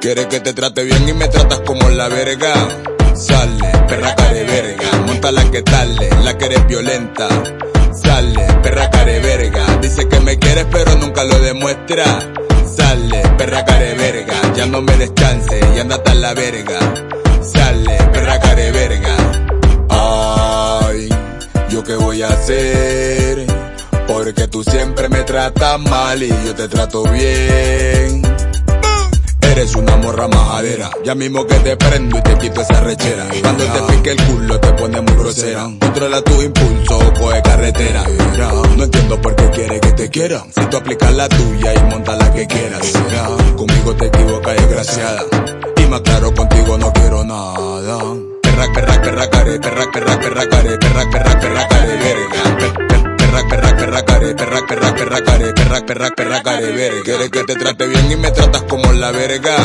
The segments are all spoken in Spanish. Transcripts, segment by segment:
Quieres que te trate bien y me tratas como la verga. Sale, perra care verga, monta la que tale, la que eres violenta. Sale, perra care verga, dice que me quieres pero nunca lo demuestra. Sale, perra care verga, ya no me des chance y andate a la verga. Sale, perra care verga. Ay, yo qué voy a hacer, porque tú siempre me tratas mal y yo te trato bien. Eres una morra majadera, ya mismo que te prendo y te quito esa rechera. Cuando te pique el culo te pone muy grosera. Controla tu impulso, coge carretera. No entiendo por qué quiere que te quiera. Si tú aplicas la tuya y monta la que quieras. Conmigo te equivocas, desgraciada. Y más claro, contigo no quiero nada. Perra, perra, perra, care, perra, perra, perra, care, perra, perra, perra, care, verga care, perra, perra, perra, care, verga. Quieres que te trate bien y me tratas como la verga.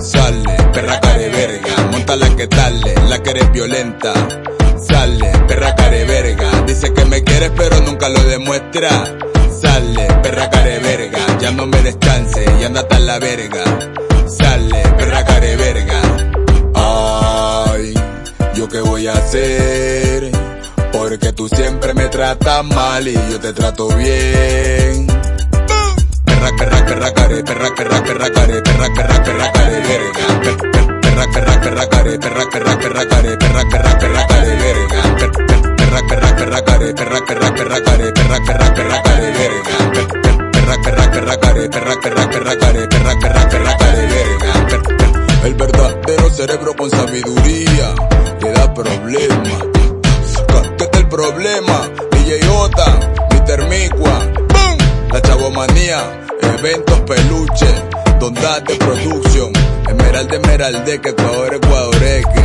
Sale, perra, care, verga. Monta la que dale, la que eres violenta. Sale, perra, care, verga. Dice que me quieres pero nunca lo demuestra. Sale, perra, care, verga. Ya no me des chance y andate a la verga. Sale, perra, care, verga. Ay, ¿yo qué voy a hacer? Porque tú siempre me tratas mal y yo te trato bien. Perra, perra, perra, care, perra, perra, perra, care, perra, perra, perra, care, verga. Perra, perra, perra, care, perra, perra, perra, care, perra, perra, perra, care, verga. Perra, perra, perra, care, perra, perra, perra, care, perra, perra, perra, care, verga. Perra, perra, perra, care, perra, perra, perra, care, perra, perra, perra, care, verga. El verdadero cerebro con sabiduría te da problemas problema. DJ J, Mr. Micua. La Chavomanía, eventos peluche, Dondate Production, Emeralde Emeralde, que Ecuador Ecuadoreque.